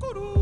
Guru.